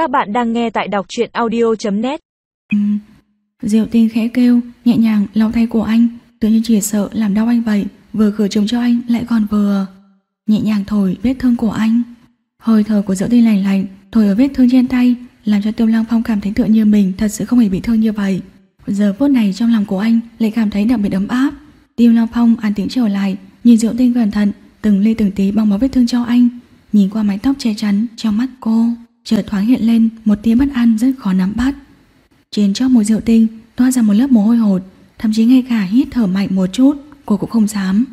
Các bạn đang nghe tại đọc truyện audio.net Ừ. Diệu tinh khẽ kêu, nhẹ nhàng lau tay của anh, tự nhiên chỉ sợ làm đau anh vậy, vừa gửi chồng cho anh lại còn vừa nhẹ nhàng thổi vết thương của anh. Hơi thở của Diệu tinh lành lạnh, thổi ở vết thương trên tay, làm cho Tiêu lang Phong cảm thấy tựa như mình thật sự không hề bị thương như vậy. Giờ phút này trong lòng của anh lại cảm thấy đặc biệt ấm áp. Tiêu lang Phong an tĩnh trở lại, nhìn Diệu tinh cẩn thận, từng ly từng tí bong bó vết thương cho anh, nhìn qua mái tóc che chắn trong mắt cô, chợt thoáng hiện lên một tia bất an rất khó nắm bắt. Trên chóp mùi Diệu tinh toa ra một lớp mồ hôi hột, thậm chí ngay cả hít thở mạnh một chút, cô cũng không dám.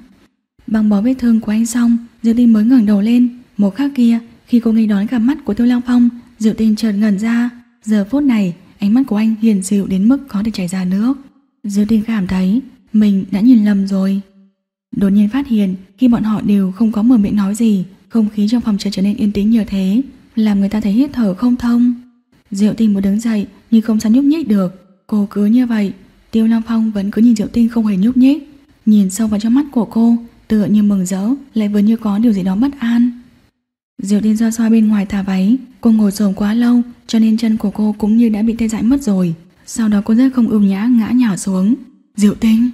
Băng bó vết thương của anh xong, Diệu tinh mới ngẩng đầu lên, một khắc kia, khi cô nghênh đón gặp mắt của Tiêu long Phong, Diệu tinh chợt ngẩn ra, giờ phút này, ánh mắt của anh hiền dịu đến mức có thể chảy ra nước. Diệu tinh cảm thấy mình đã nhìn lầm rồi. Đột nhiên phát hiện khi bọn họ đều không có mở miệng nói gì, không khí trong phòng chợt trở nên yên tĩnh như thế, làm người ta thấy hít thở không thông. Diệu Tinh muốn đứng dậy nhưng không sao nhúc nhích được. Cô cứ như vậy, Tiêu Lam Phong vẫn cứ nhìn Diệu Tinh không hề nhúc nhích, nhìn sâu vào trong mắt của cô, tựa như mừng rỡ, lại vừa như có điều gì đó bất an. Diệu Tinh do xoa bên ngoài tà váy, cô ngồi xổm quá lâu, cho nên chân của cô cũng như đã bị tê dại mất rồi. Sau đó cô rất không ưu nhã ngã nhào xuống. Diệu Tinh!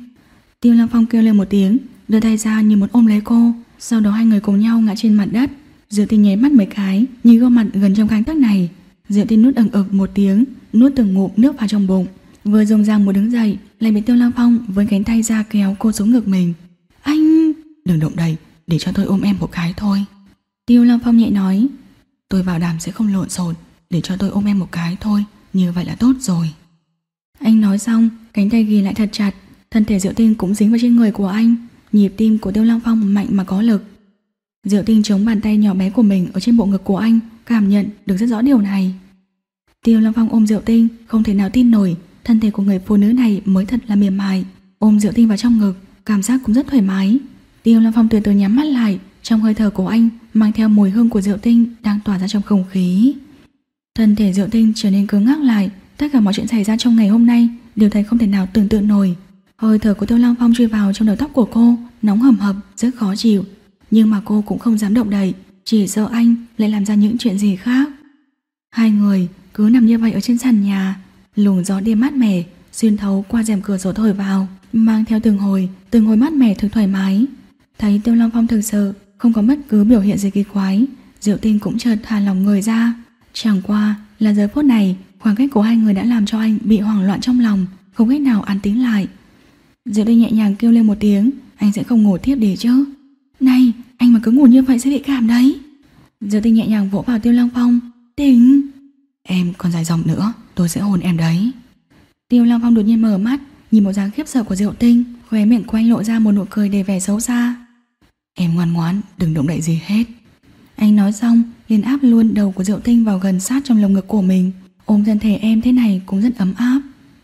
Tiêu Lam Phong kêu lên một tiếng, đưa tay ra như muốn ôm lấy cô, sau đó hai người cùng nhau ngã trên mặt đất. Diệu Tinh nháy mắt mấy cái, nhìn gương mặt gần trong gang tấc này. Diệu Tinh nuốt ẩn ực một tiếng, nuốt từng ngụm nước vào trong bụng. Vừa dùng răng muốn đứng dậy, lại bị Tiêu Lam Phong với cánh tay ra kéo cô xuống ngực mình. Anh! Đừng động đậy, để cho tôi ôm em một cái thôi. Tiêu Lam Phong nhẹ nói, tôi bảo đảm sẽ không lộn xộn, để cho tôi ôm em một cái thôi, như vậy là tốt rồi. Anh nói xong, cánh tay ghi lại thật chặt, thân thể Diệu Tinh cũng dính vào trên người của anh, nhịp tim của Tiêu Lam Phong mạnh mà có lực. Diệu Tinh chống bàn tay nhỏ bé của mình ở trên bộ ngực của anh, cảm nhận được rất rõ điều này. Tiêu Lâm Phong ôm Diệu Tinh, không thể nào tin nổi, thân thể của người phụ nữ này mới thật là mềm mại. Ôm Diệu Tinh vào trong ngực, cảm giác cũng rất thoải mái. Tiêu Lâm Phong từ từ nhắm mắt lại, trong hơi thở của anh mang theo mùi hương của Diệu Tinh đang tỏa ra trong không khí. Thân thể Diệu Tinh trở nên cứng ngắc lại, tất cả mọi chuyện xảy ra trong ngày hôm nay đều thấy không thể nào tưởng tượng nổi. Hơi thở của Tiêu Lam Phong chui vào trong đầu tóc của cô, nóng hầm hập, rất khó chịu. Nhưng mà cô cũng không dám động đậy, chỉ sợ anh lại làm ra những chuyện gì khác. Hai người cứ nằm như vậy ở trên sàn nhà, luồng gió đêm mát mẻ xuyên thấu qua rèm cửa sổ thổi vào, mang theo từng hồi, từng hồi mát mẻ thực thoải mái. Thấy Tiêu Long Phong thực sự không có bất cứ biểu hiện gì kỳ quái, Diệu Tinh cũng chợt thả lòng người ra. Chẳng qua là giờ phút này, khoảng cách của hai người đã làm cho anh bị hoảng loạn trong lòng, không cách nào an tĩnh lại. Diệu Tinh nhẹ nhàng kêu lên một tiếng, anh sẽ không ngủ tiếp đi chứ. Này, anh mà cứ ngủ như vậy sẽ bị cảm đấy. Diệu Tinh nhẹ nhàng vỗ vào Tiêu Long Phong. Tỉnh! Em còn dài dòng nữa, tôi sẽ hôn em đấy. Tiêu Long Phong đột nhiên mở mắt, nhìn một dáng khiếp sợ của Diệu Tinh, khóe miệng của anh lộ ra một nụ cười đầy vẻ xấu xa. Em ngoan ngoãn, đừng động đậy gì hết. Anh nói xong, liền áp luôn đầu của Diệu Tinh vào gần sát trong lồng ngực của mình. Ôm thân thể em thế này cũng rất ấm áp.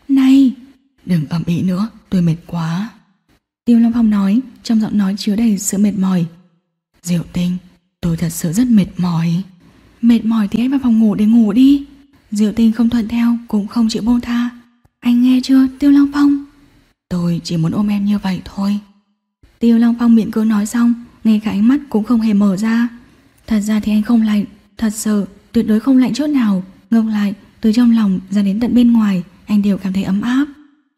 Này! Đừng ẩm ý nữa, tôi mệt quá. Tiêu Long Phong nói, trong giọng nói chứa đầy sự mệt mỏi. Diệu Tinh, tôi thật sự rất mệt mỏi. Mệt mỏi thì anh vào phòng ngủ để ngủ đi. Diệu Tinh không thuận theo, cũng không chịu buông tha. Anh nghe chưa, Tiêu Long Phong? Tôi chỉ muốn ôm em như vậy thôi. Tiêu Long Phong miệng cứ nói xong, ngay cả ánh mắt cũng không hề mở ra. Thật ra thì anh không lạnh, thật sự, tuyệt đối không lạnh chút nào. Ngược lại, từ trong lòng ra đến tận bên ngoài, anh đều cảm thấy ấm áp.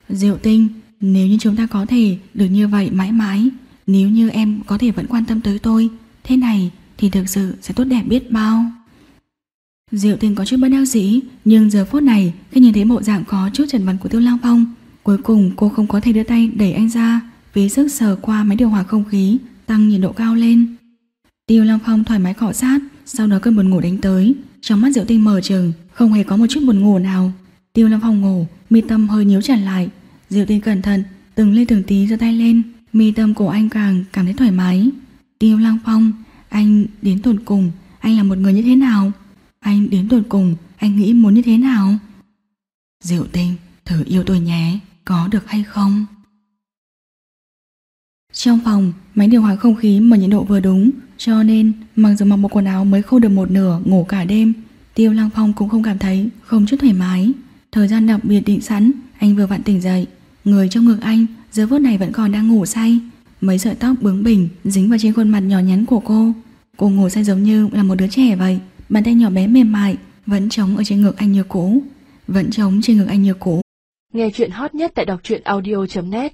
Diệu Tinh, nếu như chúng ta có thể được như vậy mãi mãi, nếu như em có thể vẫn quan tâm tới tôi, thế này thì thực sự sẽ tốt đẹp biết bao. Diệu Tinh có chút bất đắc dĩ, nhưng giờ phút này khi nhìn thấy bộ dạng có chút trần vấn của Tiêu Lang Phong, cuối cùng cô không có thể đưa tay đẩy anh ra, vì sức sờ qua máy điều hòa không khí, tăng nhiệt độ cao lên. Tiêu Lang Phong thoải mái cọ sát, sau đó cơn buồn ngủ đánh tới, trong mắt Diệu Tinh mở trừng, không hề có một chút buồn ngủ nào. Tiêu Lang Phong ngủ, mi tâm hơi nhíu chặt lại, Diệu Tinh cẩn thận, từng lên từng tí giơ tay lên, mi tâm của anh càng cảm thấy thoải mái. Tiêu Lang Phong, anh đến tột cùng, anh là một người như thế nào? Anh đến tột cùng, anh nghĩ muốn như thế nào? Diệu Tinh, thử yêu tôi nhé, có được hay không? Trong phòng, máy điều hòa không khí mở nhiệt độ vừa đúng, cho nên mặc dù mặc một quần áo mới khô được một nửa ngủ cả đêm, Tiêu Lang Phong cũng không cảm thấy không chút thoải mái. Thời gian đặc biệt định sẵn, anh vừa vặn tỉnh dậy, người trong ngực anh giờ phút này vẫn còn đang ngủ say, mấy sợi tóc bướng bỉnh dính vào trên khuôn mặt nhỏ nhắn của cô. Cô ngủ say giống như là một đứa trẻ vậy, bàn tay nhỏ bé mềm mại vẫn trống ở trên ngực anh như cũ, vẫn trống trên ngực anh như cũ. Nghe chuyện hot nhất tại đọc truyện audio.net